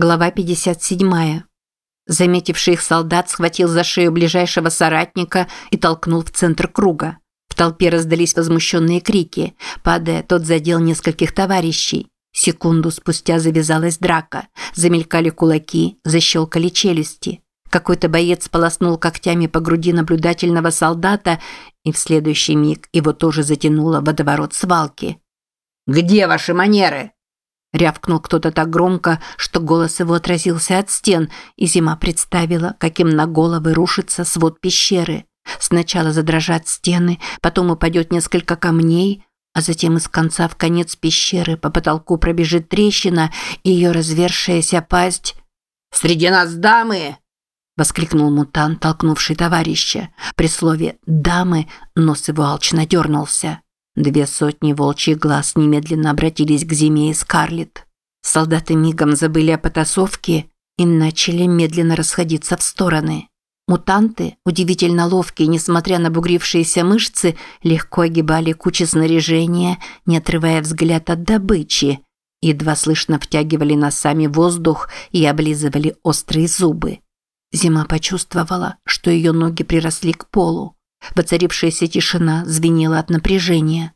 Глава 57. Заметивший их солдат схватил за шею ближайшего соратника и толкнул в центр круга. В толпе раздались возмущенные крики. Падая, тот задел нескольких товарищей. Секунду спустя завязалась драка. Замелькали кулаки, защелкали челюсти. Какой-то боец полоснул когтями по груди наблюдательного солдата, и в следующий миг его тоже затянуло водоворот свалки. «Где ваши манеры?» Рявкнул кто-то так громко, что голос его отразился от стен, и зима представила, каким на головы рушится свод пещеры. Сначала задрожат стены, потом упадет несколько камней, а затем из конца в конец пещеры по потолку пробежит трещина, и ее развершаяся пасть... «Среди нас дамы!» – воскликнул мутант, толкнувший товарища. При слове «дамы» нос его алчно дернулся. Две сотни волчьих глаз немедленно обратились к Зиме и Скарлетт. Солдаты мигом забыли о потасовке и начали медленно расходиться в стороны. Мутанты, удивительно ловкие, несмотря на бугрившиеся мышцы, легко огибали кучи снаряжения, не отрывая взгляд от добычи. Едва слышно втягивали носами воздух и облизывали острые зубы. Зима почувствовала, что ее ноги приросли к полу. Воцарившаяся тишина звенела от напряжения.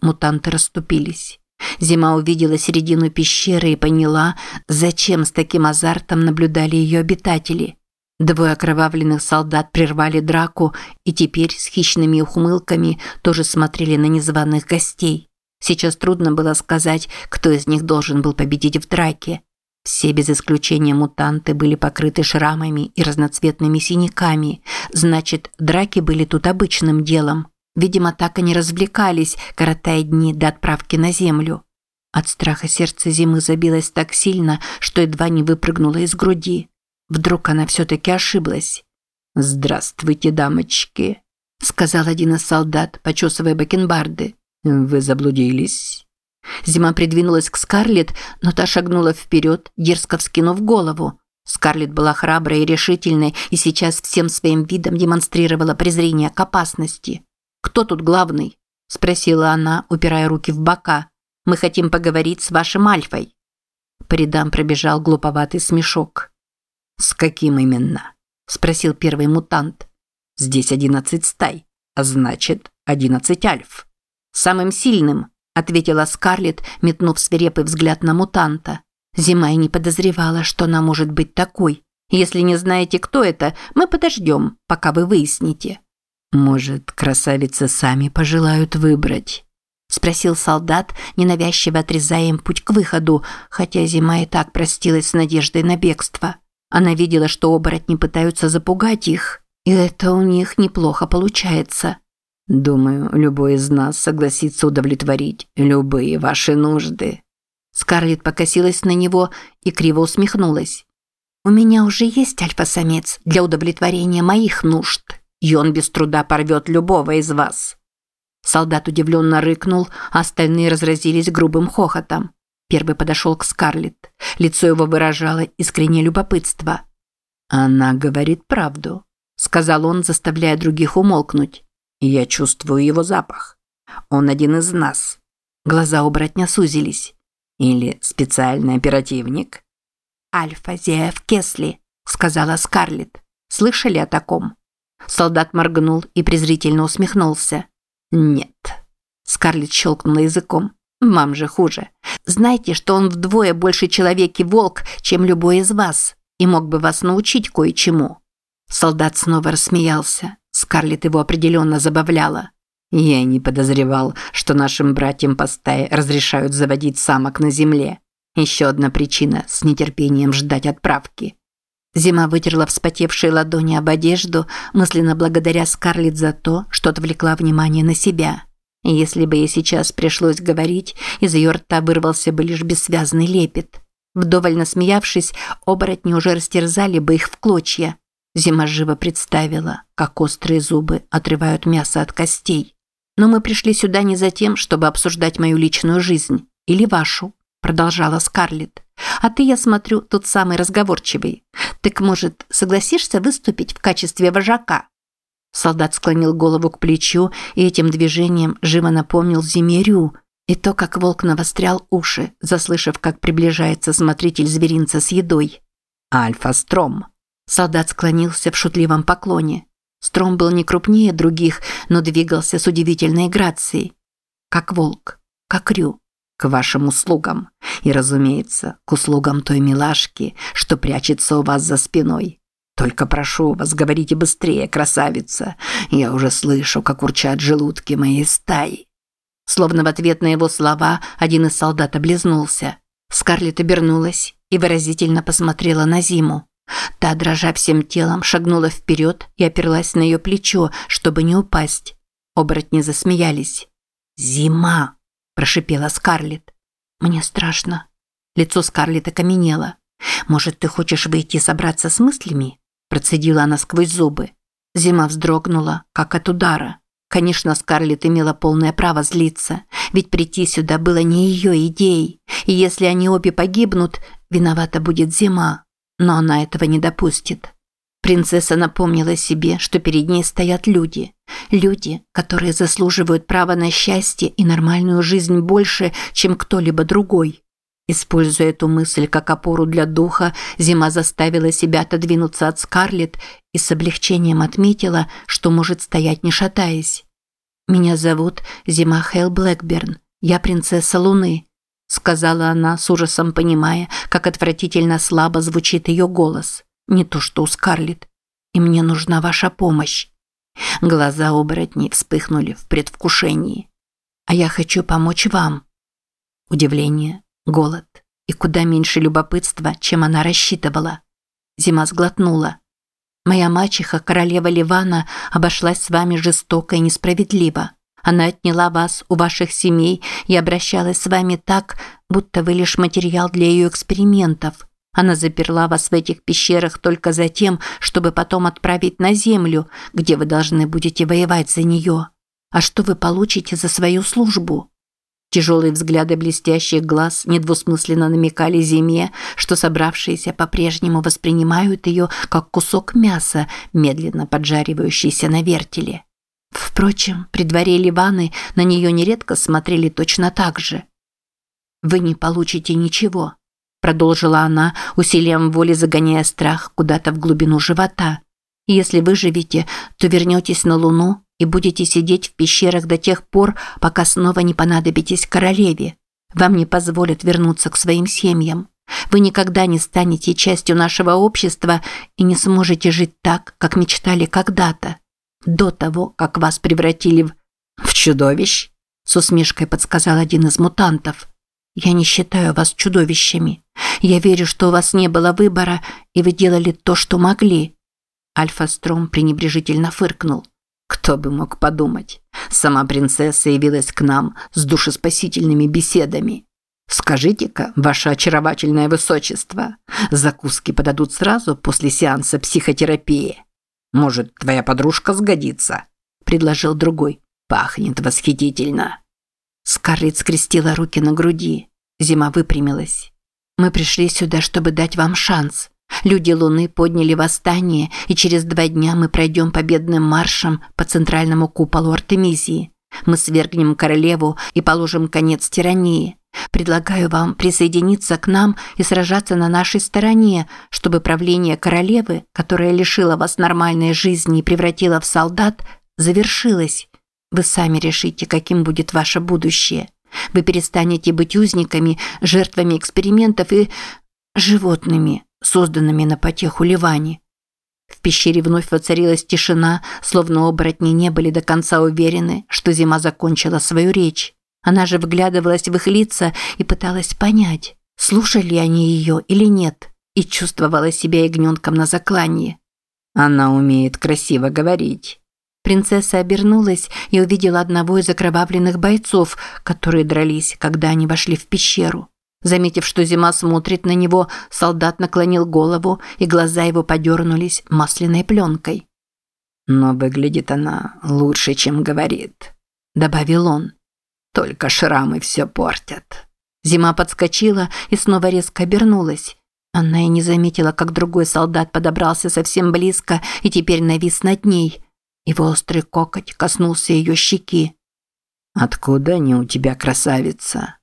Мутанты расступились. Зима увидела середину пещеры и поняла, зачем с таким азартом наблюдали ее обитатели. Двое окровавленных солдат прервали драку и теперь с хищными ухмылками тоже смотрели на незваных гостей. Сейчас трудно было сказать, кто из них должен был победить в драке. Все без исключения мутанты были покрыты шрамами и разноцветными синяками. Значит, драки были тут обычным делом. Видимо, так они развлекались, коротая дни до отправки на землю. От страха сердце зимы забилось так сильно, что едва не выпрыгнуло из груди. Вдруг она все-таки ошиблась. «Здравствуйте, дамочки», – сказал один из солдат, почесывая бакенбарды. «Вы заблудились?» Зима придвинулась к Скарлетт, но та шагнула вперед, дерзко вскинув голову. Скарлетт была храброй и решительной и сейчас всем своим видом демонстрировала презрение к опасности. «Кто тут главный?» – спросила она, упирая руки в бока. «Мы хотим поговорить с вашим Альфой». По рядам пробежал глуповатый смешок. «С каким именно?» – спросил первый мутант. «Здесь одиннадцать стай, а значит, одиннадцать альф». «Самым сильным», ответила Скарлетт, метнув свирепый взгляд на мутанта. Зима и не подозревала, что она может быть такой. Если не знаете, кто это, мы подождем, пока вы выясните. Может, красавицы сами пожелают выбрать? спросил солдат, ненавязчиво отрезая им путь к выходу, хотя зима и так простилась с надеждой на бегство. Она видела, что оборотни пытаются запугать их, и это у них неплохо получается. Думаю, любой из нас согласится удовлетворить любые ваши нужды. Скарлетт покосилась на него и криво усмехнулась. У меня уже есть альфа-самец для удовлетворения моих нужд, и он без труда порвет любого из вас. Солдат удивленно рыкнул, а остальные разразились грубым хохотом. Первый подошел к Скарлетт. Лицо его выражало искреннее любопытство. «Она говорит правду», – сказал он, заставляя других умолкнуть. Я чувствую его запах. Он один из нас. Глаза оборотня сузились. Или специальный оперативник? Альфа Зеев Кесли, сказала Скарлетт. Слышали о таком? Солдат моргнул и презрительно усмехнулся. Нет. Скарлетт щелкнула языком. Вам же хуже. Знаете, что он вдвое больше человек и волк, чем любой из вас, и мог бы вас научить кое-чему. Солдат снова рассмеялся. Скарлетт его определенно забавляла. Я не подозревал, что нашим братьям по стае разрешают заводить самок на земле. Еще одна причина с нетерпением ждать отправки. Зима вытерла вспотевшие ладони об одежду, мысленно благодаря Скарлетт за то, что отвлекла внимание на себя. Если бы ей сейчас пришлось говорить, из ее рта вырвался бы лишь бессвязный лепет. Вдоволь насмеявшись, оборотни уже растерзали бы их в клочья. Зима живо представила, как острые зубы отрывают мясо от костей. Но мы пришли сюда не за тем, чтобы обсуждать мою личную жизнь. Или вашу, продолжала Скарлетт. А ты, я смотрю, тот самый разговорчивый. Так, может, согласишься выступить в качестве вожака? Солдат склонил голову к плечу и этим движением живо напомнил Зиме Рю, И то, как волк навострял уши, заслышав, как приближается смотритель зверинца с едой. «Альфа-стром!» Солдат склонился в шутливом поклоне. Стром был не крупнее других, но двигался с удивительной грацией. Как волк, как рю. К вашим услугам. И, разумеется, к услугам той милашки, что прячется у вас за спиной. Только прошу вас, говорите быстрее, красавица. Я уже слышу, как урчат желудки моей стаи. Словно в ответ на его слова один из солдат облизнулся. Скарлетт обернулась и выразительно посмотрела на Зиму. Та, дрожа всем телом, шагнула вперед и оперлась на ее плечо, чтобы не упасть. Оборотни засмеялись. «Зима!» – прошипела Скарлетт. «Мне страшно». Лицо Скарлетт окаменело. «Может, ты хочешь выйти и собраться с мыслями?» Процедила она сквозь зубы. Зима вздрогнула, как от удара. Конечно, Скарлетт имела полное право злиться, ведь прийти сюда было не ее идеей, и если они обе погибнут, виновата будет Зима, но она этого не допустит. Принцесса напомнила себе, что перед ней стоят люди. Люди, которые заслуживают права на счастье и нормальную жизнь больше, чем кто-либо другой. Используя эту мысль как опору для духа, Зима заставила себя отодвинуться от Скарлетт и с облегчением отметила, что может стоять не шатаясь. «Меня зовут Зима Хейл Блэкберн. Я принцесса Луны», сказала она, с ужасом понимая, как отвратительно слабо звучит ее голос. Не то что у Скарлетт. И мне нужна ваша помощь. Глаза оборотней вспыхнули в предвкушении. А я хочу помочь вам. Удивление, голод и куда меньше любопытства, чем она рассчитывала. Зима сглотнула. Моя мачеха, королева Ливана, обошлась с вами жестоко и несправедливо. Она отняла вас у ваших семей и обращалась с вами так, будто вы лишь материал для ее экспериментов. Она заперла вас в этих пещерах только за тем, чтобы потом отправить на землю, где вы должны будете воевать за нее. А что вы получите за свою службу? Тяжелые взгляды блестящих глаз недвусмысленно намекали Зиме, что собравшиеся по-прежнему воспринимают ее как кусок мяса, медленно поджаривающийся на вертеле. Впрочем, при дворе Ливаны на нее нередко смотрели точно так же. «Вы не получите ничего», продолжила она, усилием воли загоняя страх куда-то в глубину живота. Если выживете, то вернетесь на Луну и будете сидеть в пещерах до тех пор, пока снова не понадобитесь королеве. Вам не позволят вернуться к своим семьям. Вы никогда не станете частью нашего общества и не сможете жить так, как мечтали когда-то. До того, как вас превратили в... в чудовищ? С усмешкой подсказал один из мутантов. Я не считаю вас чудовищами. Я верю, что у вас не было выбора, и вы делали то, что могли. Альфа-стром пренебрежительно фыркнул. Кто бы мог подумать? Сама принцесса явилась к нам с душеспасительными беседами. Скажите-ка, ваше очаровательное высочество, закуски подадут сразу после сеанса психотерапии? Может, твоя подружка сгодится? предложил другой. Пахнет восхитительно. Скарлетт скрестила руки на груди. Зима выпрямилась. «Мы пришли сюда, чтобы дать вам шанс. Люди Луны подняли восстание, и через два дня мы пройдем победным маршем по центральному куполу Артемизии. Мы свергнем королеву и положим конец тирании. Предлагаю вам присоединиться к нам и сражаться на нашей стороне, чтобы правление королевы, которая лишила вас нормальной жизни и превратила в солдат, завершилось. Вы сами решите, каким будет ваше будущее. Вы перестанете быть узниками, жертвами экспериментов и животными, созданными на потеху Ливани. В пещере вновь воцарилась тишина, словно оборотни не были до конца уверены, что зима закончила свою речь. Она же вглядывалась в их лица и пыталась понять, слушали они ее или нет, и чувствовала себя ягненком на заклании. «Она умеет красиво говорить», Принцесса обернулась и увидела одного из окровавленных бойцов, которые дрались, когда они вошли в пещеру. Заметив, что зима смотрит на него, солдат наклонил голову, и глаза его подернулись масляной пленкой. «Но выглядит она лучше, чем говорит», – добавил он. «Только шрамы все портят». Зима подскочила и снова резко обернулась. Она и не заметила, как другой солдат подобрался совсем близко и теперь навис над ней – его острый кокоть коснулся ее щеки. Откуда они у тебя, красавица?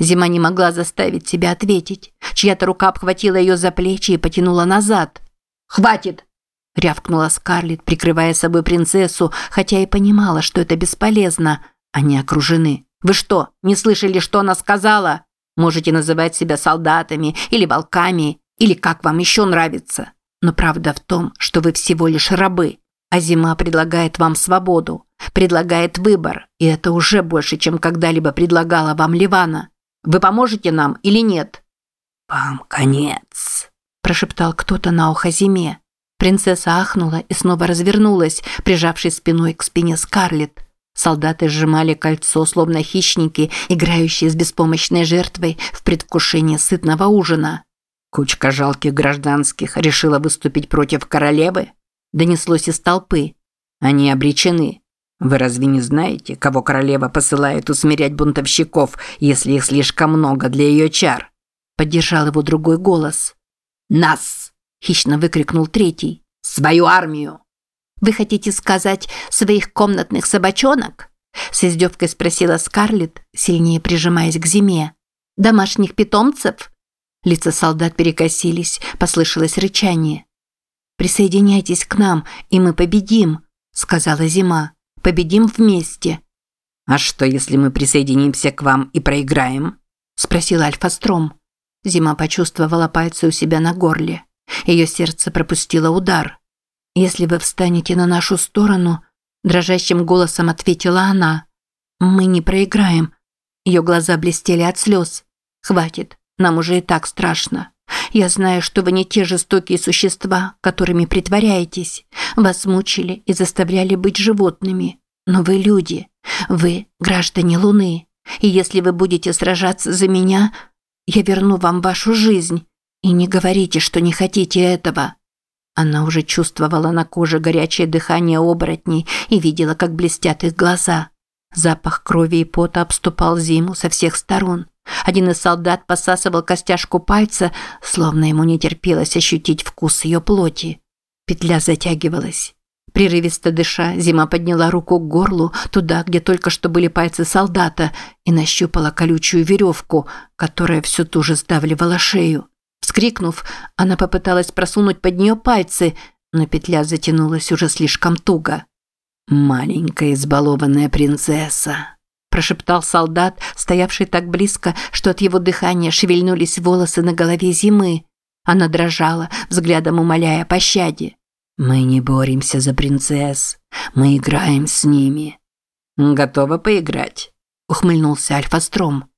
Зима не могла заставить себя ответить. Чья-то рука обхватила ее за плечи и потянула назад. «Хватит!» – рявкнула Скарлетт, прикрывая собой принцессу, хотя и понимала, что это бесполезно. Они окружены. «Вы что, не слышали, что она сказала? Можете называть себя солдатами или волками, или как вам еще нравится. Но правда в том, что вы всего лишь рабы, а зима предлагает вам свободу, предлагает выбор, и это уже больше, чем когда-либо предлагала вам Ливана. Вы поможете нам или нет?» «Вам конец», – прошептал кто-то на ухо зиме. Принцесса ахнула и снова развернулась, прижавшись спиной к спине Скарлетт. Солдаты сжимали кольцо, словно хищники, играющие с беспомощной жертвой в предвкушении сытного ужина. Кучка жалких гражданских решила выступить против королевы? Донеслось из толпы. Они обречены. Вы разве не знаете, кого королева посылает усмирять бунтовщиков, если их слишком много для ее чар? Поддержал его другой голос. Нас! Хищно выкрикнул третий. Свою армию! Вы хотите сказать своих комнатных собачонок? С издевкой спросила Скарлетт, сильнее прижимаясь к зиме. Домашних питомцев? Лица солдат перекосились, послышалось рычание. «Присоединяйтесь к нам, и мы победим», – сказала Зима. «Победим вместе». «А что, если мы присоединимся к вам и проиграем?» – спросил Альфа-Стром. Зима почувствовала пальцы у себя на горле. Ее сердце пропустило удар. «Если вы встанете на нашу сторону», – дрожащим голосом ответила она, – «мы не проиграем». Ее глаза блестели от слез. «Хватит, нам уже и так страшно. Я знаю, что вы не те жестокие существа, которыми притворяетесь. Вас мучили и заставляли быть животными. Но вы люди. Вы граждане Луны. И если вы будете сражаться за меня, я верну вам вашу жизнь. И не говорите, что не хотите этого. Она уже чувствовала на коже горячее дыхание оборотней и видела, как блестят их глаза. Запах крови и пота обступал зиму со всех сторон. Один из солдат посасывал костяшку пальца, словно ему не терпелось ощутить вкус ее плоти. Петля затягивалась. Прерывисто дыша, Зима подняла руку к горлу, туда, где только что были пальцы солдата, и нащупала колючую веревку, которая все туже сдавливала шею. Вскрикнув, она попыталась просунуть под нее пальцы, но петля затянулась уже слишком туго. «Маленькая избалованная принцесса», прошептал солдат, стоявший так близко, что от его дыхания шевельнулись волосы на голове зимы. Она дрожала, взглядом умоляя о пощаде. «Мы не боремся за принцесс, мы играем с ними». «Готова поиграть?» – ухмыльнулся Альфа-Стром.